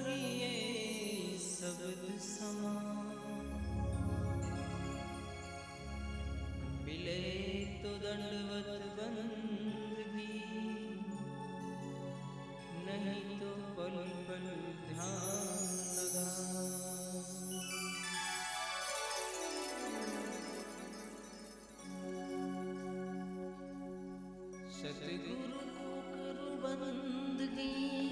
लगिए शब्द समा। मिले तो दंडवत बंदगी नहीं तो पल पल ध्यान लगा। सतगुरु को करो बंदगी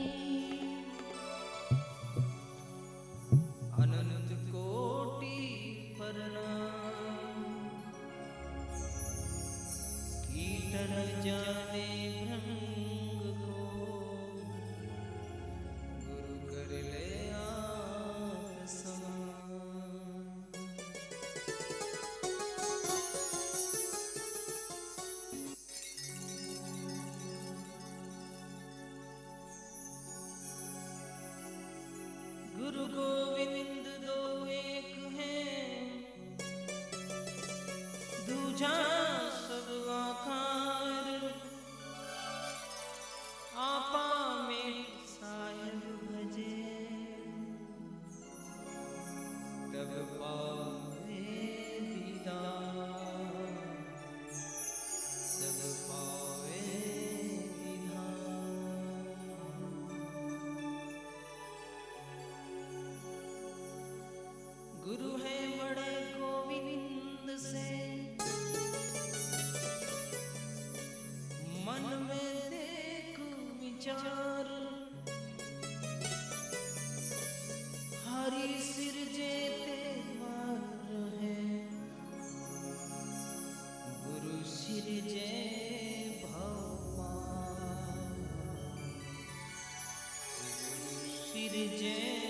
कीटन जाने भ्रंग को। गुरु कर ले गुरु गोविंद दो एक हैं। दूजा तब पावे दीदार तब पावे गुरु है बड़े गोविंद से। मन में देख विचार। যে